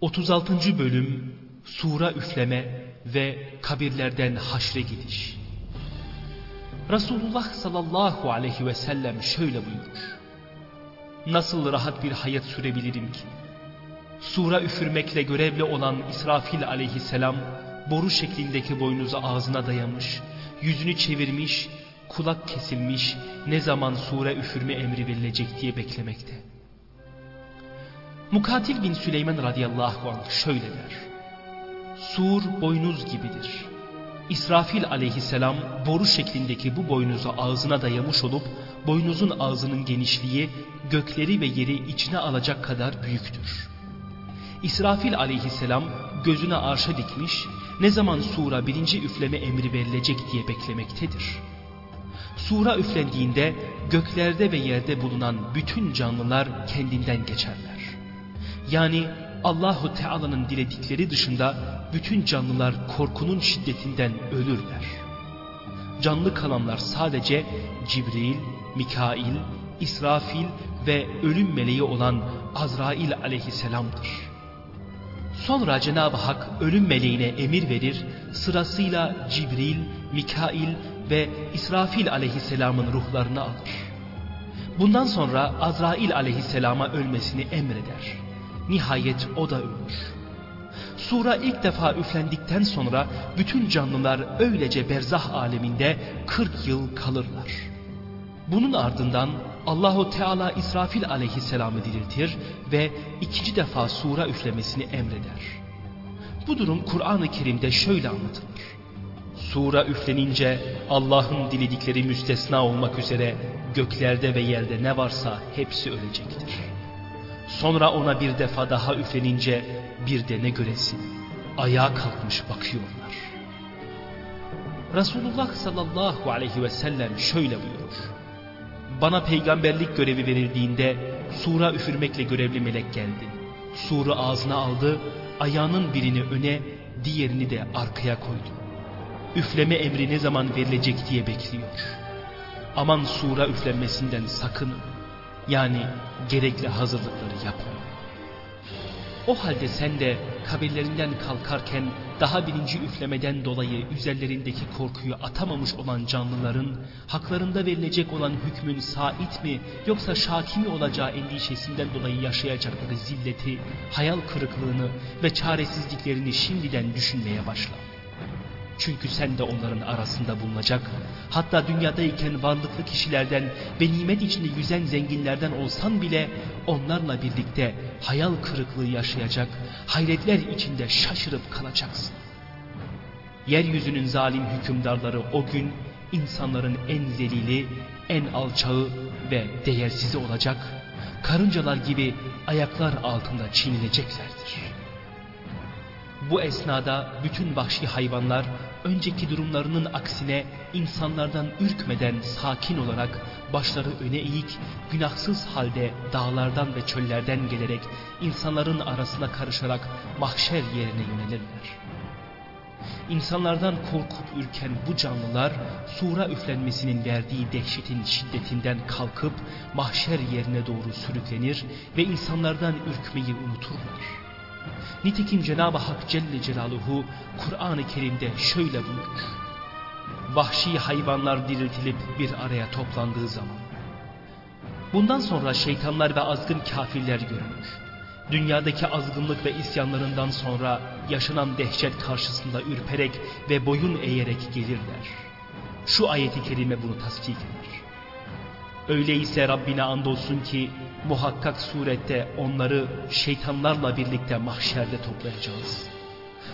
36. Bölüm Sura üfleme ve kabirlerden haşre gidiş. Resulullah sallallahu aleyhi ve sellem şöyle buyurur. Nasıl rahat bir hayat sürebilirim ki? Sura üfürmekle görevli olan İsrafil aleyhisselam boru şeklindeki boynuzu ağzına dayamış, yüzünü çevirmiş, kulak kesilmiş, ne zaman sure üfürme emri verilecek diye beklemekte. Mukatil bin Süleyman radıyallahu anh şöyle der. Sur boynuz gibidir. İsrafil aleyhisselam boru şeklindeki bu boynuzu ağzına dayamış olup boynuzun ağzının genişliği gökleri ve yeri içine alacak kadar büyüktür. İsrafil aleyhisselam gözüne arşa dikmiş ne zaman sura birinci üfleme emri verilecek diye beklemektedir. Sura üflendiğinde göklerde ve yerde bulunan bütün canlılar kendinden geçerler. Yani Allahu Teala'nın diledikleri dışında bütün canlılar korkunun şiddetinden ölürler. Canlı kalanlar sadece Cibril, Mikail, İsrafil ve ölüm meleği olan Azrail aleyhisselamdır. Sonra Cenab-ı Hak ölüm meleğine emir verir, sırasıyla Cibril, Mikail ve İsrafil aleyhisselamın ruhlarını alır. Bundan sonra Azrail aleyhisselama ölmesini emreder. Nihayet o da ölür. Sura ilk defa üflendikten sonra bütün canlılar öylece berzah aleminde 40 yıl kalırlar. Bunun ardından Allahu Teala İsrafil aleyhisselamı diriltir ve ikinci defa sura üflemesini emreder. Bu durum Kur'an-ı Kerim'de şöyle anlatılır. Sura üflenince Allah'ın diledikleri müstesna olmak üzere göklerde ve yerde ne varsa hepsi ölecektir. Sonra ona bir defa daha üflenince bir de ne göresin ayağa kalkmış bakıyorlar. Resulullah sallallahu aleyhi ve sellem şöyle buyurur. Bana peygamberlik görevi verildiğinde sura üfürmekle görevli melek geldi. Suru ağzına aldı, ayağının birini öne, diğerini de arkaya koydu. Üfleme emri ne zaman verilecek diye bekliyor. Aman sura üflenmesinden sakının. Yani gerekli hazırlıkları yapın. O halde sen de kabirlerinden kalkarken daha birinci üflemeden dolayı üzerlerindeki korkuyu atamamış olan canlıların haklarında verilecek olan hükmün sait mi yoksa şaki mi olacağı endişesinden dolayı yaşayacakları zilleti, hayal kırıklığını ve çaresizliklerini şimdiden düşünmeye başla. Çünkü sen de onların arasında bulunacak, hatta dünyadayken varlıklı kişilerden ve nimet içinde yüzen zenginlerden olsan bile onlarla birlikte hayal kırıklığı yaşayacak, hayretler içinde şaşırıp kalacaksın. Yeryüzünün zalim hükümdarları o gün insanların en zelili, en alçağı ve değersizi olacak, karıncalar gibi ayaklar altında çiğneneceklerdir. Bu esnada bütün vahşi hayvanlar önceki durumlarının aksine insanlardan ürkmeden sakin olarak başları öne eğik, günahsız halde dağlardan ve çöllerden gelerek insanların arasına karışarak mahşer yerine yönelirler. İnsanlardan korkup ürken bu canlılar sura üflenmesinin verdiği dehşetin şiddetinden kalkıp mahşer yerine doğru sürüklenir ve insanlardan ürkmeyi unuturlar. Nitekim Cenab-ı Hak Celle Celaluhu Kur'an-ı Kerim'de şöyle buyurur. Vahşi hayvanlar diriltilip bir araya toplandığı zaman. Bundan sonra şeytanlar ve azgın kafirler görünür. Dünyadaki azgınlık ve isyanlarından sonra yaşanan dehşet karşısında ürperek ve boyun eğerek gelirler. Şu ayeti kerime bunu tasdik eder. Öyleyse Rabbine andolsun ki muhakkak surette onları şeytanlarla birlikte mahşerde toplayacağız.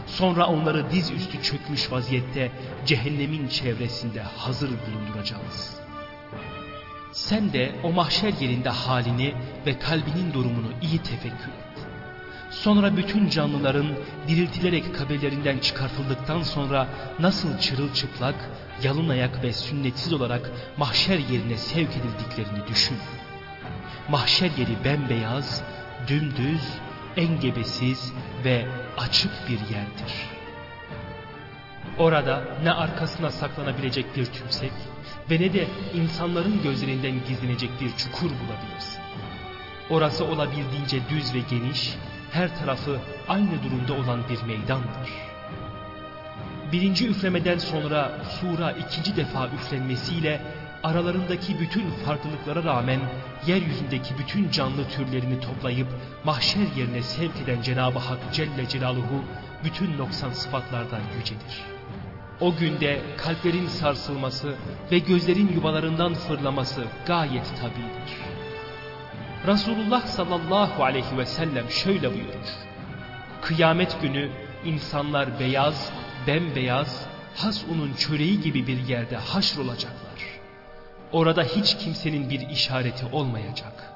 Sonra onları diz üstü çökmüş vaziyette cehennemin çevresinde hazır bulunduracağız. Sen de o mahşer yerinde halini ve kalbinin durumunu iyi tefekkür et. Sonra bütün canlıların diriltilerek kabirlerinden çıkartıldıktan sonra nasıl çırılçıplak, yalın ayak ve sünnetsiz olarak mahşer yerine sevk edildiklerini düşün. Mahşer yeri bembeyaz, dümdüz, engebesiz ve açık bir yerdir. Orada ne arkasına saklanabilecek bir tümsek ve ne de insanların gözlerinden gizlenecek bir çukur bulabilirsin. Orası olabildiğince düz ve geniş, her tarafı aynı durumda olan bir meydandır. Birinci üflemeden sonra sura ikinci defa üflenmesiyle aralarındaki bütün farklılıklara rağmen yeryüzündeki bütün canlı türlerini toplayıp mahşer yerine sevk eden Cenab-ı Hak Celle Celaluhu bütün noksan sıfatlardan yücedir. O günde kalplerin sarsılması ve gözlerin yuvalarından fırlaması gayet tabidir. Resulullah sallallahu aleyhi ve sellem şöyle buyurur. Kıyamet günü insanlar beyaz, bembeyaz, has unun çöreği gibi bir yerde haşrolacaklar. Orada hiç kimsenin bir işareti olmayacak.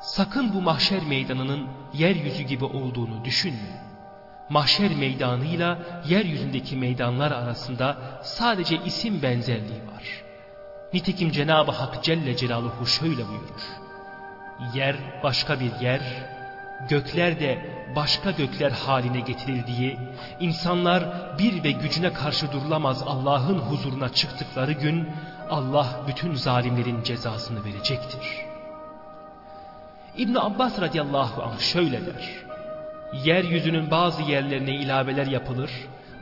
Sakın bu mahşer meydanının yeryüzü gibi olduğunu düşünme. Mahşer meydanıyla yeryüzündeki meydanlar arasında sadece isim benzerliği var. Nitekim Cenab-ı Hak Celle Celaluhu şöyle buyurur. Yer başka bir yer, gökler de başka gökler haline getirildiği, insanlar bir ve gücüne karşı durulamaz Allah'ın huzuruna çıktıkları gün Allah bütün zalimlerin cezasını verecektir. İbn Abbas radıyallahu anh şöyle der. Yeryüzünün bazı yerlerine ilaveler yapılır,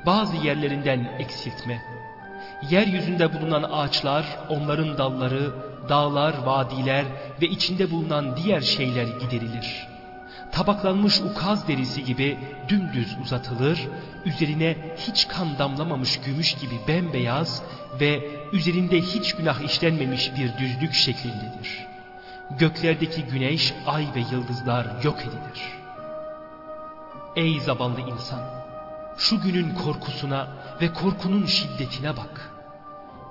bazı yerlerinden eksiltme. Yeryüzünde bulunan ağaçlar, onların dalları, dağlar, vadiler ve içinde bulunan diğer şeyler giderilir. Tabaklanmış ukaz derisi gibi dümdüz uzatılır, üzerine hiç kan damlamamış gümüş gibi bembeyaz ve üzerinde hiç günah işlenmemiş bir düzlük şeklindedir. Göklerdeki güneş, ay ve yıldızlar yok edilir. Ey zavallı insan! Şu günün korkusuna ve korkunun şiddetine bak.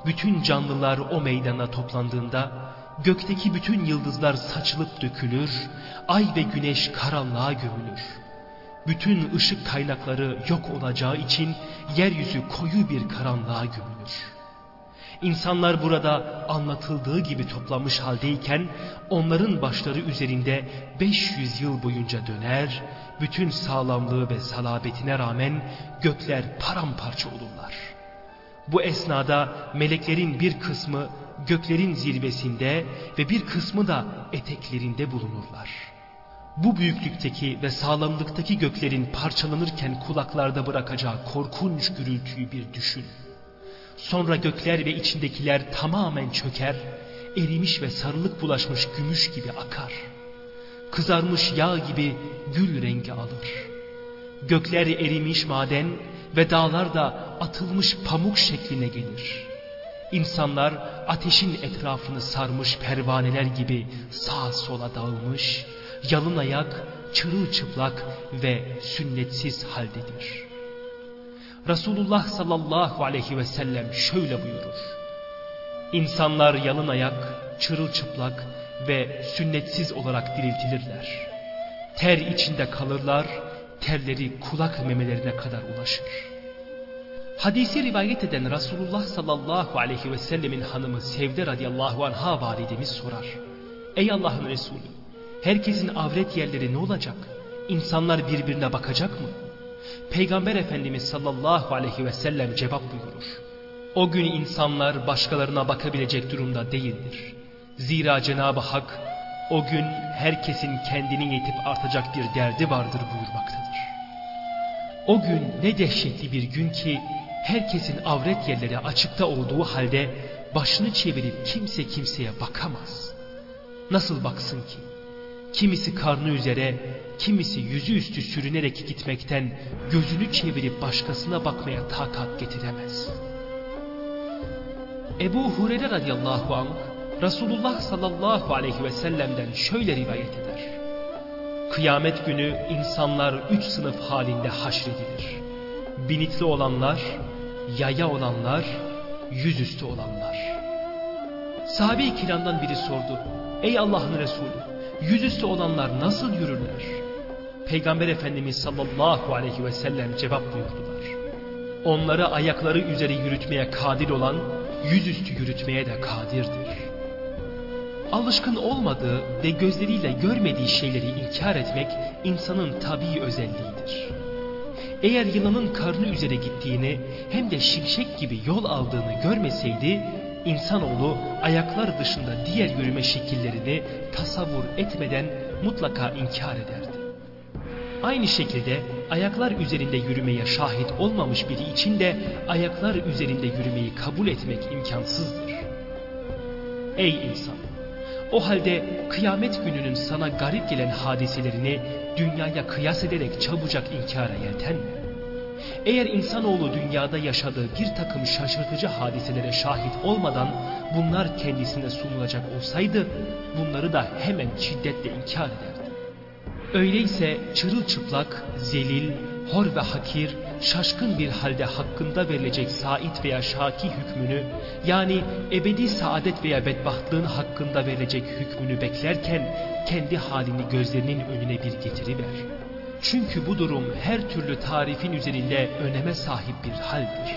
Bütün canlılar o meydana toplandığında gökteki bütün yıldızlar saçılıp dökülür, ay ve güneş karanlığa gömülür. Bütün ışık kaynakları yok olacağı için yeryüzü koyu bir karanlığa gömülür. İnsanlar burada anlatıldığı gibi toplanmış haldeyken onların başları üzerinde 500 yıl boyunca döner, bütün sağlamlığı ve salabetine rağmen gökler paramparça olurlar. Bu esnada meleklerin bir kısmı göklerin zirvesinde ve bir kısmı da eteklerinde bulunurlar. Bu büyüklükteki ve sağlamlıktaki göklerin parçalanırken kulaklarda bırakacağı korkunç gürültüyü bir düşün. Sonra gökler ve içindekiler tamamen çöker, erimiş ve sarılık bulaşmış gümüş gibi akar. Kızarmış yağ gibi gül rengi alır. Gökler erimiş maden ve dağlar da atılmış pamuk şekline gelir. İnsanlar ateşin etrafını sarmış pervaneler gibi sağa sola dağılmış, yalın ayak, çırılçıplak ve sünnetsiz haldedir. Resulullah sallallahu aleyhi ve sellem şöyle buyurur. İnsanlar yalın ayak, çırılçıplak ve sünnetsiz olarak diriltilirler. Ter içinde kalırlar, terleri kulak memelerine kadar ulaşır. Hadisi rivayet eden Resulullah sallallahu aleyhi ve sellemin hanımı Sevde radıyallahu anha validemiz sorar. Ey Allah'ın Resulü, herkesin avret yerleri ne olacak? İnsanlar birbirine bakacak mı? Peygamber Efendimiz sallallahu aleyhi ve sellem cevap buyurur. O gün insanlar başkalarına bakabilecek durumda değildir. Zira Cenab-ı Hak o gün herkesin kendini yetip artacak bir derdi vardır buyurmaktadır. O gün ne dehşetli bir gün ki herkesin avret yerleri açıkta olduğu halde başını çevirip kimse kimseye bakamaz. Nasıl baksın ki? Kimisi karnı üzere, kimisi yüzü üstü sürünerek gitmekten gözünü çevirip başkasına bakmaya takat getiremez. Ebu Hureyre radıyallahu anh Resulullah sallallahu aleyhi ve sellem'den şöyle rivayet eder. Kıyamet günü insanlar üç sınıf halinde haşredilir. Binitli olanlar, yaya olanlar, yüzüstü olanlar. Sahabe-i kiramdan biri sordu. Ey Allah'ın Resulü, yüzüstü olanlar nasıl yürürler? Peygamber Efendimiz sallallahu aleyhi ve sellem cevap buyurdular. Onları ayakları üzeri yürütmeye kadir olan, yüzüstü yürütmeye de kadirdir. Alışkın olmadığı ve gözleriyle görmediği şeyleri inkar etmek insanın tabii özelliğidir. Eğer yılanın karnı üzere gittiğini hem de şimşek gibi yol aldığını görmeseydi, insanoğlu ayaklar dışında diğer yürüme şekillerini tasavvur etmeden mutlaka inkar ederdi. Aynı şekilde ayaklar üzerinde yürümeye şahit olmamış biri için de ayaklar üzerinde yürümeyi kabul etmek imkansızdır. Ey insan! O halde kıyamet gününün sana garip gelen hadiselerini dünyaya kıyas ederek çabucak inkara yeltenme. Eğer insanoğlu dünyada yaşadığı bir takım şaşırtıcı hadiselere şahit olmadan bunlar kendisine sunulacak olsaydı bunları da hemen şiddetle inkar ederdi. Öyleyse çırılçıplak, zelil, hor ve hakir, şaşkın bir halde hakkında verilecek sait veya şaki hükmünü yani ebedi saadet veya bedbahtlığın hakkında verilecek hükmünü beklerken kendi halini gözlerinin önüne bir getiriver. Çünkü bu durum her türlü tarifin üzerinde öneme sahip bir haldir.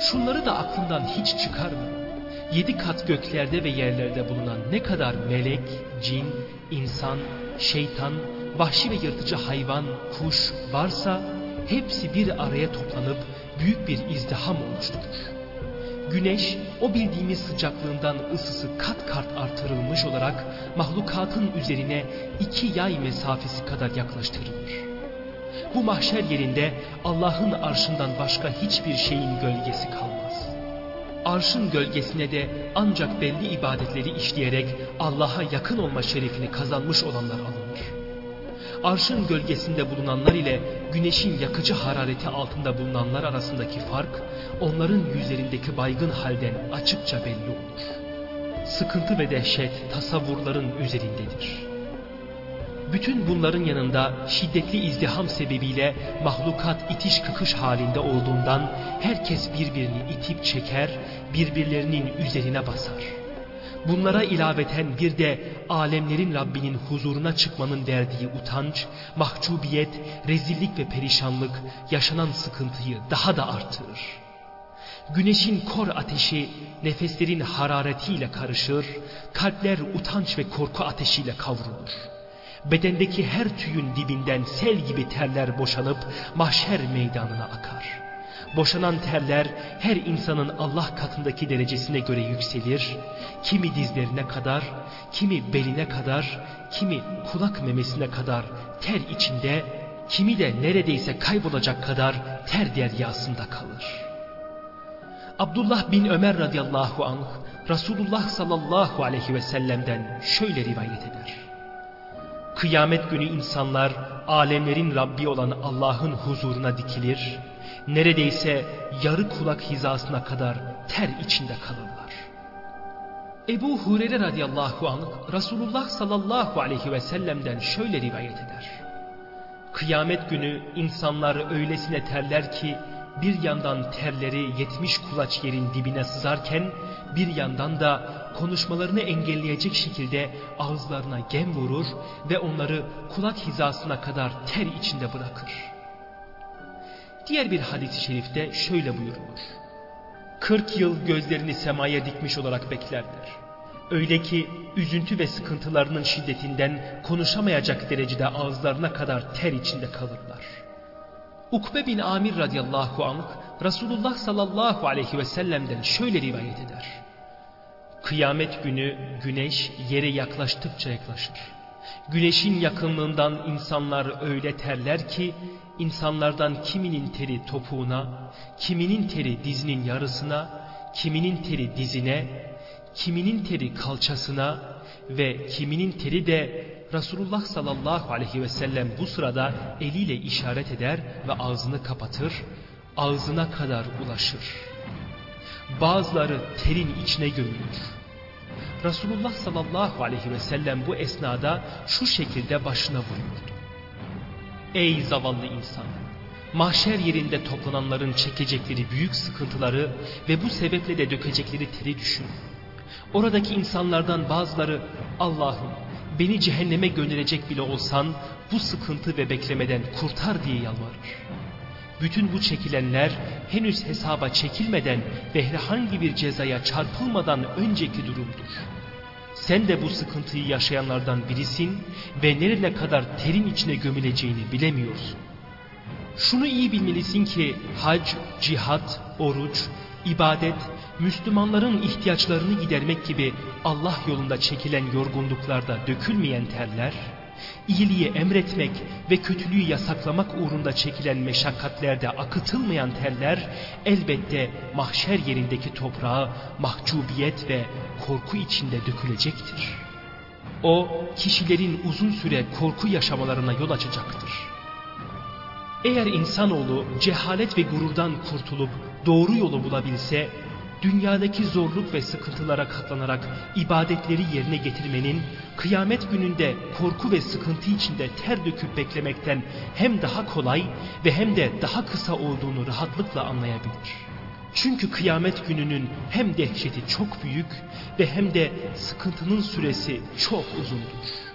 Şunları da aklından hiç çıkarma. Yedi kat göklerde ve yerlerde bulunan ne kadar melek, cin, insan, şeytan, vahşi ve yırtıcı hayvan, kuş varsa hepsi bir araya toplanıp büyük bir izdiham oluşturur. Güneş o bildiğimiz sıcaklığından ısısı kat kat artırılmış olarak mahlukatın üzerine iki yay mesafesi kadar yaklaştırılır. Bu mahşer yerinde Allah'ın arşından başka hiçbir şeyin gölgesi kalmaz. Arşın gölgesine de ancak belli ibadetleri işleyerek Allah'a yakın olma şerefini kazanmış olanlar alınır arşın gölgesinde bulunanlar ile güneşin yakıcı harareti altında bulunanlar arasındaki fark, onların yüzlerindeki baygın halden açıkça belli olur. Sıkıntı ve dehşet tasavvurların üzerindedir. Bütün bunların yanında şiddetli izdiham sebebiyle mahlukat itiş kıkış halinde olduğundan herkes birbirini itip çeker, birbirlerinin üzerine basar.'' Bunlara ilaveten bir de alemlerin Rabbinin huzuruna çıkmanın verdiği utanç, mahcubiyet, rezillik ve perişanlık yaşanan sıkıntıyı daha da artırır. Güneşin kor ateşi nefeslerin hararetiyle karışır, kalpler utanç ve korku ateşiyle kavrulur. Bedendeki her tüyün dibinden sel gibi terler boşanıp mahşer meydanına akar. Boşanan terler her insanın Allah katındaki derecesine göre yükselir. Kimi dizlerine kadar, kimi beline kadar, kimi kulak memesine kadar ter içinde, kimi de neredeyse kaybolacak kadar ter deryasında kalır. Abdullah bin Ömer radıyallahu anh Resulullah sallallahu aleyhi ve sellem'den şöyle rivayet eder. Kıyamet günü insanlar alemlerin Rabbi olan Allah'ın huzuruna dikilir neredeyse yarı kulak hizasına kadar ter içinde kalırlar. Ebu Hureyre radıyallahu anh Resulullah sallallahu aleyhi ve sellem'den şöyle rivayet eder. Kıyamet günü insanlar öylesine terler ki bir yandan terleri yetmiş kulaç yerin dibine sızarken bir yandan da konuşmalarını engelleyecek şekilde ağızlarına gem vurur ve onları kulak hizasına kadar ter içinde bırakır. Diğer bir hadis-i şerifte şöyle buyurulur. 40 yıl gözlerini semaya dikmiş olarak beklerler. Öyle ki üzüntü ve sıkıntılarının şiddetinden konuşamayacak derecede ağızlarına kadar ter içinde kalırlar. Ukbe bin Amir radıyallahu anh Resulullah sallallahu aleyhi ve sellem'den şöyle rivayet eder. Kıyamet günü güneş yere yaklaştıkça yaklaşır. Güneşin yakınlığından insanlar öyle terler ki insanlardan kiminin teri topuğuna, kiminin teri dizinin yarısına, kiminin teri dizine, kiminin teri kalçasına ve kiminin teri de Resulullah sallallahu aleyhi ve sellem bu sırada eliyle işaret eder ve ağzını kapatır, ağzına kadar ulaşır. Bazıları terin içine gömülür. Resulullah sallallahu aleyhi ve sellem bu esnada şu şekilde başına vururdu. Ey zavallı insan! Mahşer yerinde toplananların çekecekleri büyük sıkıntıları ve bu sebeple de dökecekleri teri düşün. Oradaki insanlardan bazıları Allah'ım beni cehenneme gönderecek bile olsan bu sıkıntı ve beklemeden kurtar diye yalvarır. Bütün bu çekilenler henüz hesaba çekilmeden ve herhangi bir cezaya çarpılmadan önceki durumdur. Sen de bu sıkıntıyı yaşayanlardan birisin ve nereye kadar terin içine gömüleceğini bilemiyorsun. Şunu iyi bilmelisin ki hac, cihat, oruç, ibadet, Müslümanların ihtiyaçlarını gidermek gibi Allah yolunda çekilen yorgunluklarda dökülmeyen terler, iyiliği emretmek ve kötülüğü yasaklamak uğrunda çekilen meşakkatlerde akıtılmayan terler elbette mahşer yerindeki toprağa mahcubiyet ve korku içinde dökülecektir. O kişilerin uzun süre korku yaşamalarına yol açacaktır. Eğer insanoğlu cehalet ve gururdan kurtulup doğru yolu bulabilse, dünyadaki zorluk ve sıkıntılara katlanarak ibadetleri yerine getirmenin, kıyamet gününde korku ve sıkıntı içinde ter döküp beklemekten hem daha kolay ve hem de daha kısa olduğunu rahatlıkla anlayabilir. Çünkü kıyamet gününün hem dehşeti çok büyük ve hem de sıkıntının süresi çok uzundur.